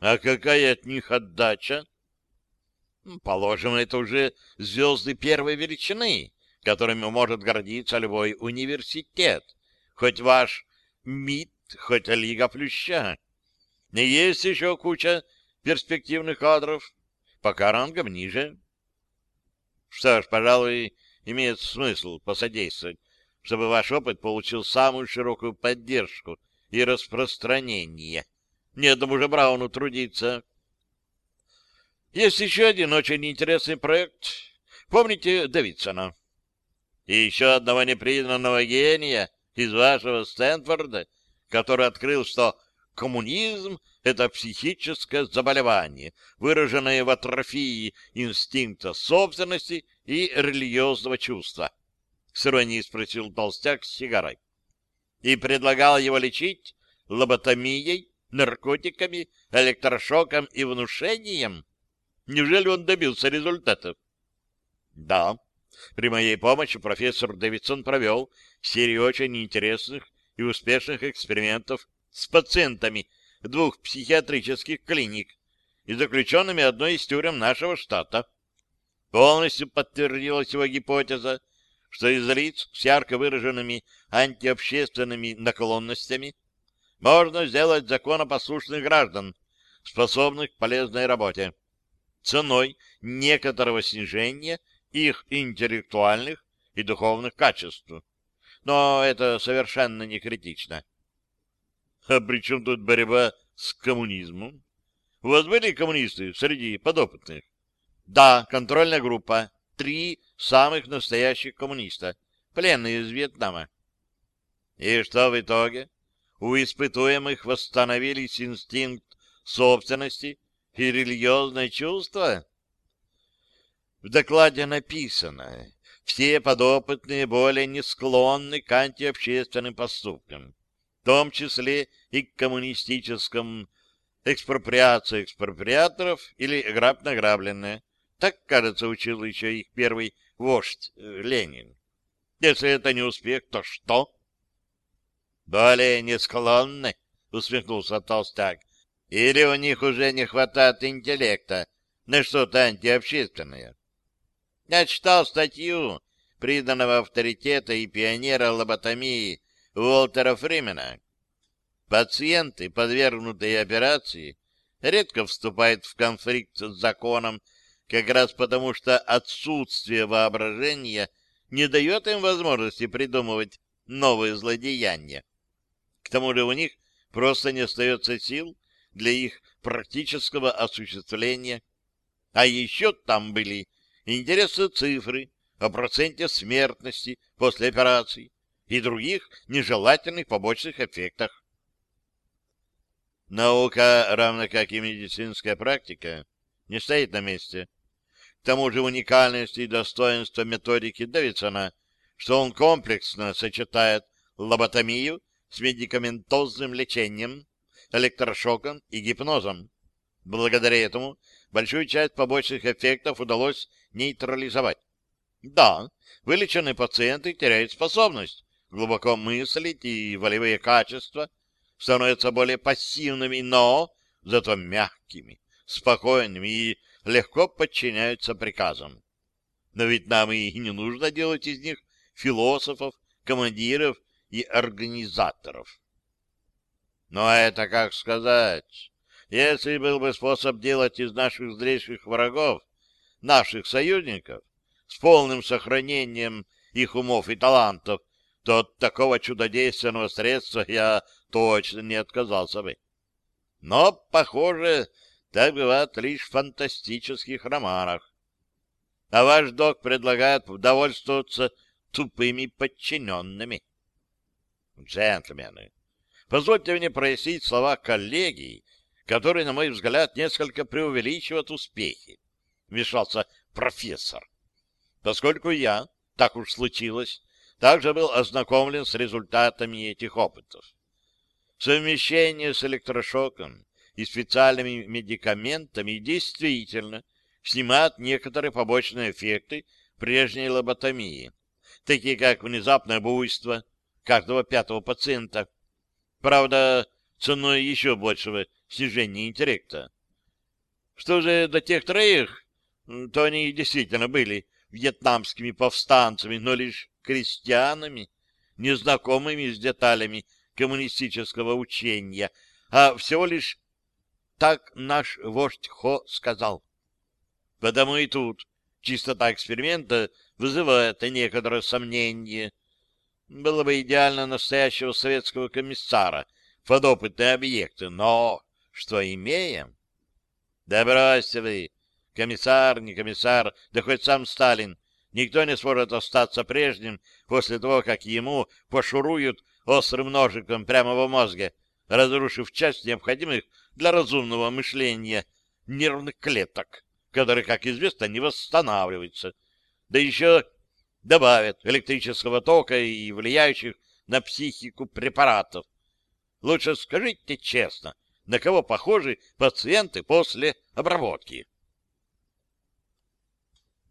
А какая от них отдача? Положим, это уже звезды первой величины, которыми может гордиться любой университет, хоть ваш МИД, хоть Лига Плюща. И есть еще куча перспективных кадров, пока рангом ниже. Что ж, пожалуй, имеет смысл посодействовать, чтобы ваш опыт получил самую широкую поддержку и распространение. Не одному же Брауну трудиться. Есть еще один очень интересный проект. Помните Дэвидсона? И еще одного непризнанного гения из вашего Стэнфорда, который открыл, что коммунизм — это психическое заболевание, выраженное в атрофии инстинкта собственности и религиозного чувства. С иронией спросил толстяк с сигарой. и предлагал его лечить лоботомией, наркотиками, электрошоком и внушением? Неужели он добился результатов? Да. При моей помощи профессор Дэвидсон провел серию очень интересных и успешных экспериментов с пациентами двух психиатрических клиник и заключенными одной из тюрем нашего штата. Полностью подтвердилась его гипотеза, что из лиц с ярко выраженными антиобщественными наклонностями можно сделать законопослушных граждан, способных к полезной работе, ценой некоторого снижения их интеллектуальных и духовных качеств. Но это совершенно не критично. А при чем тут борьба с коммунизмом? У вас были коммунисты среди подопытных? Да, контрольная группа. Три самых настоящих коммуниста. Пленные из Вьетнама. И что в итоге? У испытуемых восстановились инстинкт собственности и религиозное чувство? В докладе написано, все подопытные более не склонны к антиобщественным поступкам, в том числе и к коммунистическому экспроприация экспроприаторов или граб награбленное. Так, кажется, учил еще их первый вождь э, Ленин. Если это не успех, то что? Более не склонны, усмехнулся толстяк. Или у них уже не хватает интеллекта на что-то антиобщественное. Я читал статью признанного авторитета и пионера лоботомии Уолтера Фримена. Пациенты, подвергнутые операции, редко вступают в конфликт с законом, как раз потому, что отсутствие воображения не дает им возможности придумывать новые злодеяния. К тому же у них просто не остается сил для их практического осуществления. А еще там были интересные цифры о проценте смертности после операций и других нежелательных побочных эффектах. Наука, равно как и медицинская практика, не стоит на месте. К тому же уникальность и достоинство методики Дэвидсона, что он комплексно сочетает лоботомию с медикаментозным лечением, электрошоком и гипнозом. Благодаря этому большую часть побочных эффектов удалось нейтрализовать. Да, вылеченные пациенты теряют способность глубоко мыслить и волевые качества становятся более пассивными, но зато мягкими, спокойными и легко подчиняются приказам. Но ведь нам и не нужно делать из них философов, командиров и организаторов. Но это как сказать? Если был бы способ делать из наших злейших врагов наших союзников с полным сохранением их умов и талантов, то от такого чудодейственного средства я точно не отказался бы. Но, похоже, так бывает лишь в фантастических романах. А ваш док предлагает довольствоваться тупыми подчиненными. Джентльмены, позвольте мне прояснить слова коллеги, которые, на мой взгляд, несколько преувеличивают успехи, — вмешался профессор. Поскольку я, так уж случилось, также был ознакомлен с результатами этих опытов. Совмещение с электрошоком и специальными медикаментами действительно снимает некоторые побочные эффекты прежней лоботомии, такие как внезапное буйство каждого пятого пациента, правда, ценой еще большего снижения интеллекта. Что же до тех троих, то они действительно были вьетнамскими повстанцами, но лишь крестьянами, незнакомыми с деталями коммунистического учения, а всего лишь так наш вождь Хо сказал. Потому и тут чистота эксперимента вызывает некоторое сомнение. Было бы идеально настоящего советского комиссара под опытные объекты, но что имеем? Да бросьте вы, комиссар, не комиссар, да хоть сам Сталин, никто не сможет остаться прежним после того, как ему пошуруют острым ножиком прямо в мозге, разрушив часть необходимых для разумного мышления нервных клеток, которые, как известно, не восстанавливаются, да еще добавят электрического тока и влияющих на психику препаратов. Лучше скажите честно, на кого похожи пациенты после обработки?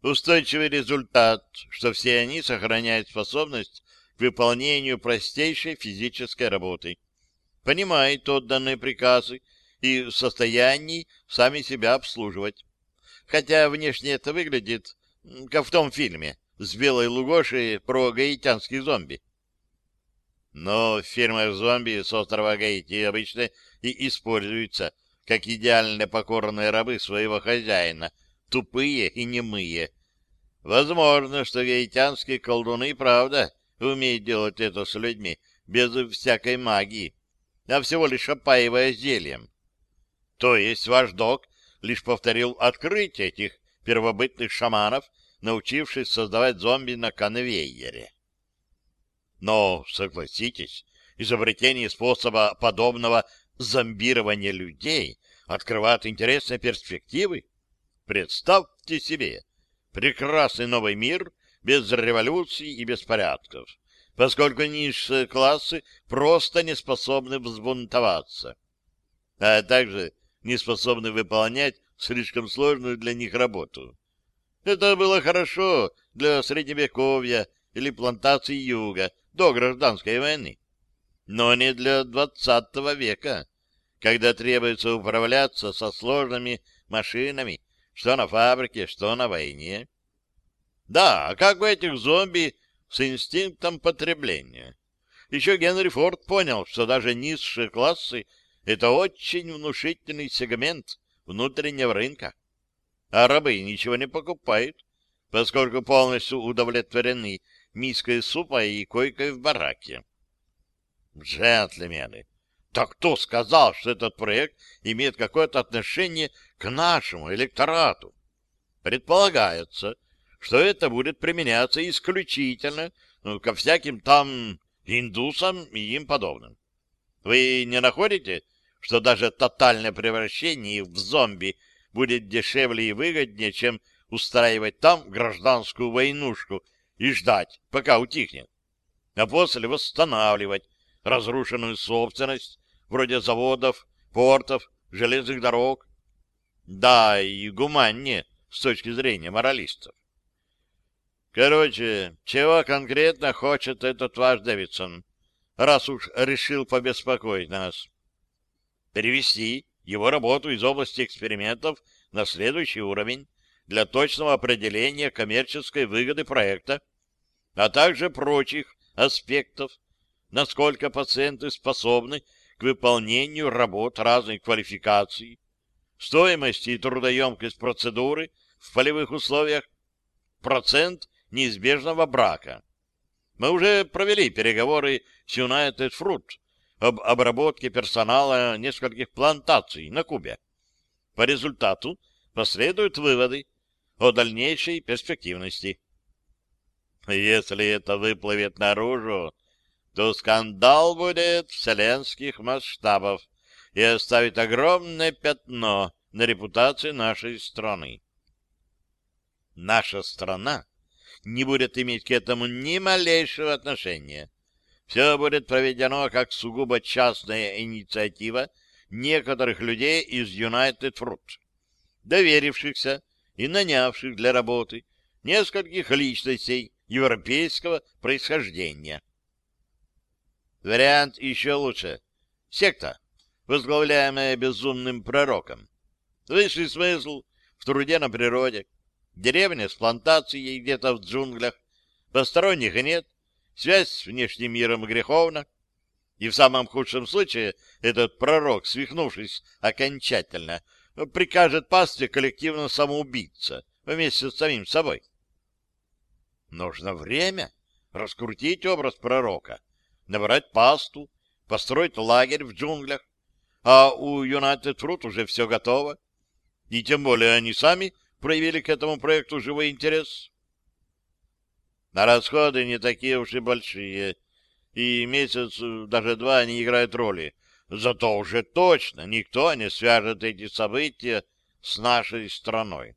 Устойчивый результат, что все они сохраняют способность к выполнению простейшей физической работы, понимают отданные приказы и в состоянии сами себя обслуживать. Хотя внешне это выглядит, как в том фильме с белой лугошей про гаитянских зомби. Но в фирмах зомби с острова Гаити обычно и используются как идеально покорные рабы своего хозяина, тупые и немые. Возможно, что гаитянские колдуны, правда, умеют делать это с людьми без всякой магии, а всего лишь опаивая зельем. То есть ваш док лишь повторил открытие этих первобытных шаманов, научившись создавать зомби на конвейере. Но, согласитесь, изобретение способа подобного зомбирования людей открывает интересные перспективы. Представьте себе прекрасный новый мир без революций и беспорядков, поскольку низшие классы просто не способны взбунтоваться, а также не способны выполнять слишком сложную для них работу. Это было хорошо для Средневековья или плантаций Юга, до гражданской войны, но не для двадцатого века, когда требуется управляться со сложными машинами, что на фабрике, что на войне. Да, как у этих зомби с инстинктом потребления. Еще Генри Форд понял, что даже низшие классы — это очень внушительный сегмент внутреннего рынка. А рабы ничего не покупают, поскольку полностью удовлетворены миской супа и койкой в бараке. Джентльмены, так кто сказал, что этот проект имеет какое-то отношение к нашему электорату? Предполагается, что это будет применяться исключительно ну, ко всяким там индусам и им подобным. Вы не находите, что даже тотальное превращение в зомби будет дешевле и выгоднее, чем устраивать там гражданскую войнушку и ждать, пока утихнет, а после восстанавливать разрушенную собственность, вроде заводов, портов, железных дорог. Да, и гуманнее с точки зрения моралистов. Короче, чего конкретно хочет этот ваш Дэвидсон, раз уж решил побеспокоить нас? Перевести его работу из области экспериментов на следующий уровень, для точного определения коммерческой выгоды проекта, а также прочих аспектов, насколько пациенты способны к выполнению работ разной квалификации, стоимости и трудоемкость процедуры в полевых условиях, процент неизбежного брака. Мы уже провели переговоры с United Fruit об обработке персонала нескольких плантаций на Кубе. По результату последуют выводы о дальнейшей перспективности. Если это выплывет наружу, то скандал будет вселенских масштабов и оставит огромное пятно на репутации нашей страны. Наша страна не будет иметь к этому ни малейшего отношения. Все будет проведено как сугубо частная инициатива некоторых людей из United Fruit, доверившихся и нанявших для работы нескольких личностей европейского происхождения. Вариант еще лучше. Секта, возглавляемая безумным пророком. Высший смысл в труде на природе. Деревня с плантацией где-то в джунглях. Посторонних нет. Связь с внешним миром греховна. И в самом худшем случае этот пророк, свихнувшись окончательно, прикажет пастве коллективно самоубиться вместе с самим собой. Нужно время раскрутить образ пророка, набрать пасту, построить лагерь в джунглях, а у United Fruit уже все готово, и тем более они сами проявили к этому проекту живой интерес. На расходы не такие уж и большие, и месяц, даже два, не играют роли. Зато уже точно никто не свяжет эти события с нашей страной.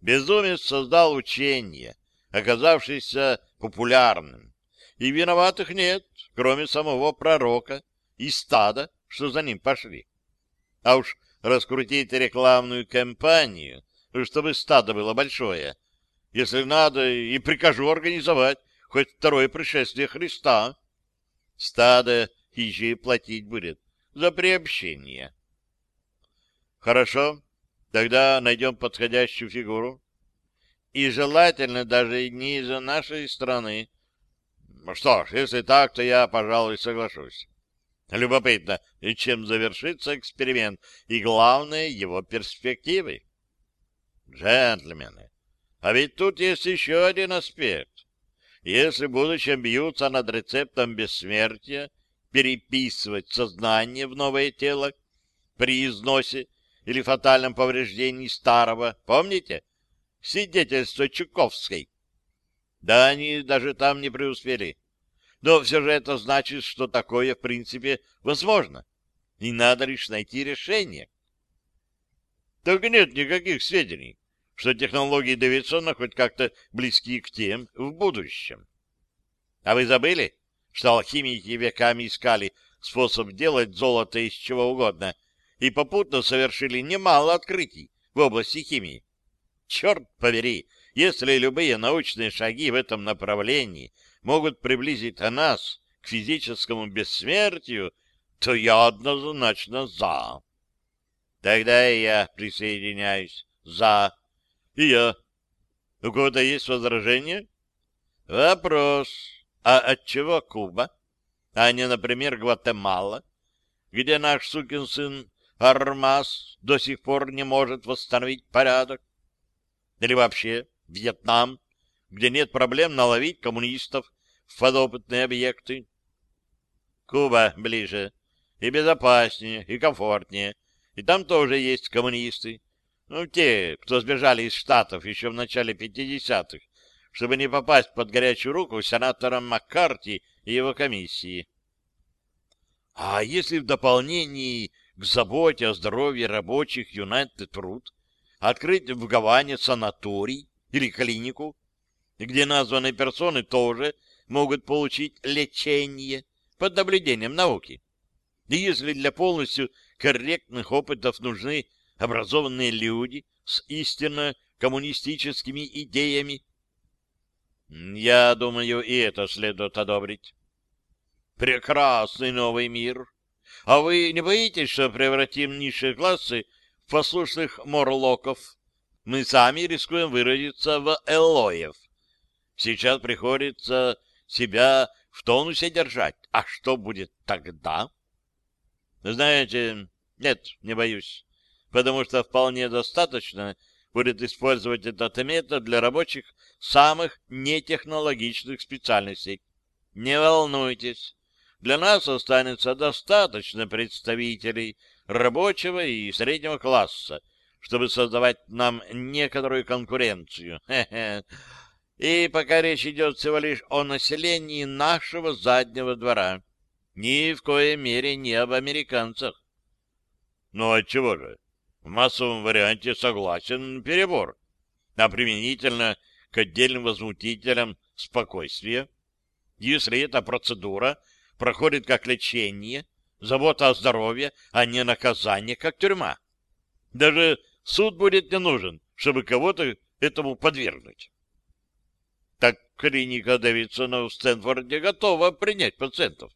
Безумец создал учение, оказавшееся популярным, и виноватых нет, кроме самого пророка и стада, что за ним пошли. А уж раскрутить рекламную кампанию, чтобы стадо было большое, если надо, и прикажу организовать хоть второе пришествие Христа. Стадо еще и платить будет за приобщение. Хорошо, тогда найдем подходящую фигуру. И желательно даже не из нашей страны. Ну что ж, если так, то я, пожалуй, соглашусь. Любопытно, и чем завершится эксперимент, и, главное, его перспективы. Джентльмены, а ведь тут есть еще один аспект. Если будущем бьются над рецептом бессмертия, переписывать сознание в новое тело при износе или фатальном повреждении старого, помните? Свидетельство Чуковской. Да они даже там не преуспели. Но все же это значит, что такое, в принципе, возможно. И надо лишь найти решение. Так нет никаких сведений, что технологии Дэвидсона хоть как-то близки к тем в будущем. А вы забыли, что алхимики веками искали способ делать золото из чего угодно и попутно совершили немало открытий в области химии? Черт побери, если любые научные шаги в этом направлении могут приблизить нас к физическому бессмертию, то я однозначно за. Тогда и я присоединяюсь. За. И я. У кого-то есть возражение? Вопрос. А от чего Куба? А не, например, Гватемала, где наш сукин сын Армаз до сих пор не может восстановить порядок? Или вообще Вьетнам, где нет проблем наловить коммунистов в подопытные объекты. Куба ближе, и безопаснее, и комфортнее, и там тоже есть коммунисты. Ну, те, кто сбежали из Штатов еще в начале 50-х, чтобы не попасть под горячую руку сенатора Маккарти и его комиссии. А если в дополнении к заботе о здоровье рабочих United Fruit открыть в Гаване санаторий или клинику, где названные персоны тоже могут получить лечение под наблюдением науки. И если для полностью корректных опытов нужны образованные люди с истинно коммунистическими идеями, я думаю, и это следует одобрить. Прекрасный новый мир. А вы не боитесь, что превратим низшие классы послушных морлоков? Мы сами рискуем выразиться в элоев. Сейчас приходится себя в тонусе держать. А что будет тогда? Знаете, нет, не боюсь, потому что вполне достаточно будет использовать этот метод для рабочих самых нетехнологичных специальностей. Не волнуйтесь, для нас останется достаточно представителей рабочего и среднего класса, чтобы создавать нам некоторую конкуренцию. (laughs) И пока речь идет всего лишь о населении нашего заднего двора, ни в коей мере не об американцах. Ну, отчего же? В массовом варианте согласен перебор. А применительно к отдельным возмутителям спокойствия, если эта процедура проходит как лечение, забота о здоровье, а не наказание, как тюрьма. Даже суд будет не нужен, чтобы кого-то этому подвергнуть так клиника Дэвидсона в Стэнфорде готова принять пациентов.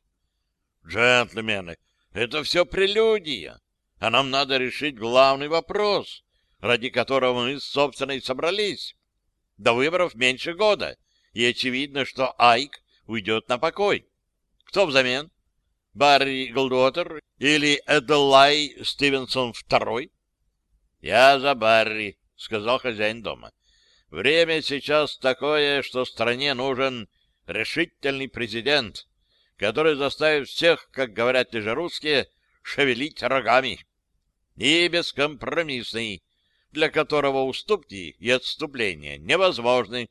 Джентльмены, это все прелюдия, а нам надо решить главный вопрос, ради которого мы, собственно, и собрались. До выборов меньше года, и очевидно, что Айк уйдет на покой. Кто взамен? Барри Голдуотер или Эделай Стивенсон II? — Я за Барри, — сказал хозяин дома. Время сейчас такое, что стране нужен решительный президент, который заставит всех, как говорят те же русские, шевелить рогами. И бескомпромиссный, для которого уступки и отступления невозможны.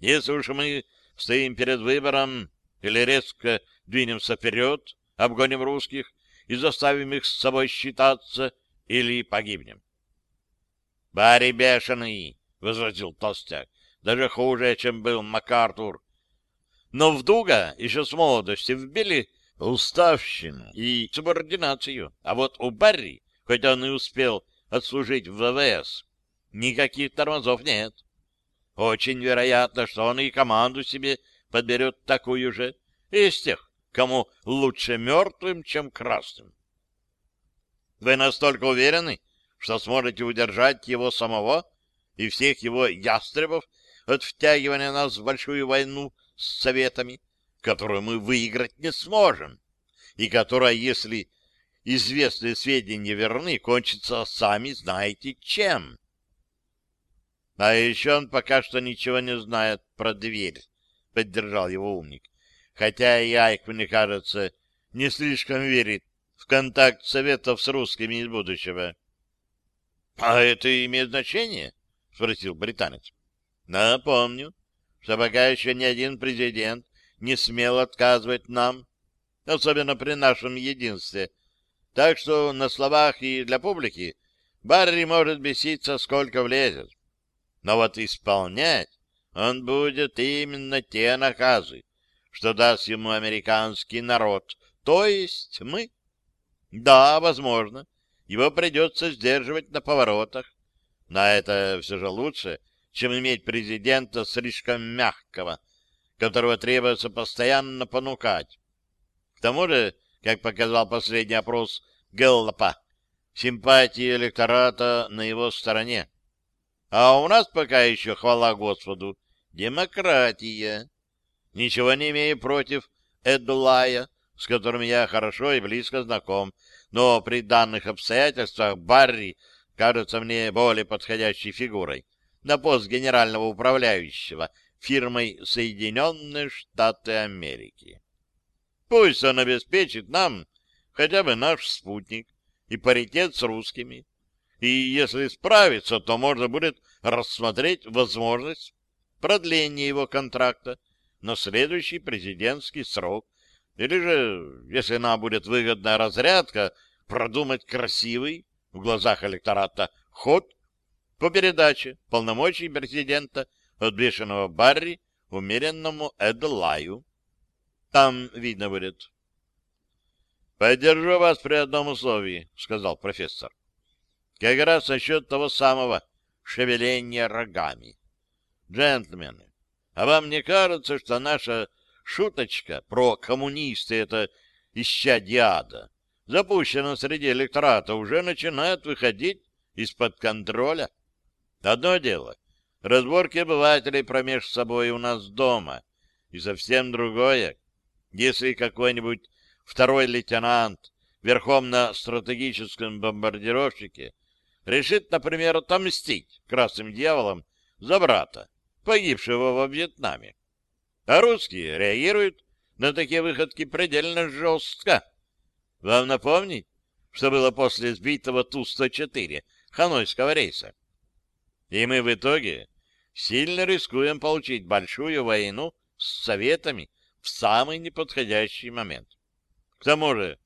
Если уж мы стоим перед выбором или резко двинемся вперед, обгоним русских и заставим их с собой считаться, или погибнем. Барри бешеный, — возразил толстяк. — Даже хуже, чем был МакАртур. Но в еще с молодости вбили уставщину и субординацию. А вот у Барри, хоть он и успел отслужить в ВВС, никаких тормозов нет. Очень вероятно, что он и команду себе подберет такую же, из тех, кому лучше мертвым, чем красным. Вы настолько уверены, что сможете удержать его самого и всех его ястребов от втягивания нас в большую войну с советами, которую мы выиграть не сможем, и которая, если известные сведения верны, кончится сами знаете чем. А еще он пока что ничего не знает про дверь, — поддержал его умник. Хотя и Айк, мне кажется, не слишком верит в контакт Советов с русскими из будущего. — А это имеет значение? — спросил британец. — Напомню, что пока еще ни один президент не смел отказывать нам, особенно при нашем единстве. Так что на словах и для публики Барри может беситься, сколько влезет. Но вот исполнять он будет именно те наказы, что даст ему американский народ, то есть мы. Да, возможно, его придется сдерживать на поворотах, но это все же лучше, чем иметь президента слишком мягкого, которого требуется постоянно понукать. К тому же, как показал последний опрос Гэллопа, симпатии электората на его стороне. А у нас пока еще, хвала Господу, демократия. Ничего не имею против Эдлая, с которым я хорошо и близко знаком, но при данных обстоятельствах Барри кажется мне более подходящей фигурой на пост генерального управляющего фирмой Соединенные Штаты Америки. Пусть он обеспечит нам хотя бы наш спутник и паритет с русскими. И если справится, то можно будет рассмотреть возможность продления его контракта на следующий президентский срок. Или же, если нам будет выгодная разрядка, продумать красивый в глазах электората ход по передаче полномочий президента от бешеного Барри умеренному Эдлаю. Там видно будет. — Поддержу вас при одном условии, — сказал профессор. — Как раз насчет того самого шевеления рогами. Джентльмены, а вам не кажется, что наша шуточка про коммунисты — это ища диада, запущена среди электората, уже начинает выходить из-под контроля? Одно дело — разборки обывателей промеж собой у нас дома, и совсем другое, если какой-нибудь второй лейтенант верхом на стратегическом бомбардировщике решит, например, отомстить красным дьяволам за брата, погибшего во Вьетнаме. А русские реагируют на такие выходки предельно жестко. Вам напомнить, что было после сбитого Ту-104 ханойского рейса? И мы в итоге сильно рискуем получить большую войну с Советами в самый неподходящий момент. К тому же,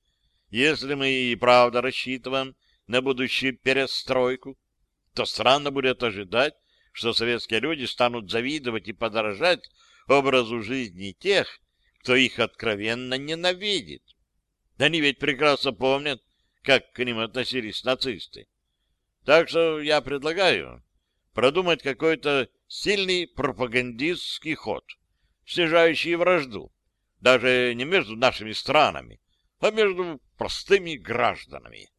если мы и правда рассчитываем на будущую перестройку, то странно будет ожидать, что советские люди станут завидовать и подражать образу жизни тех, кто их откровенно ненавидит. Они ведь прекрасно помнят, как к ним относились нацисты. Так что я предлагаю продумать какой-то сильный пропагандистский ход, снижающий вражду, даже не между нашими странами, а между простыми гражданами.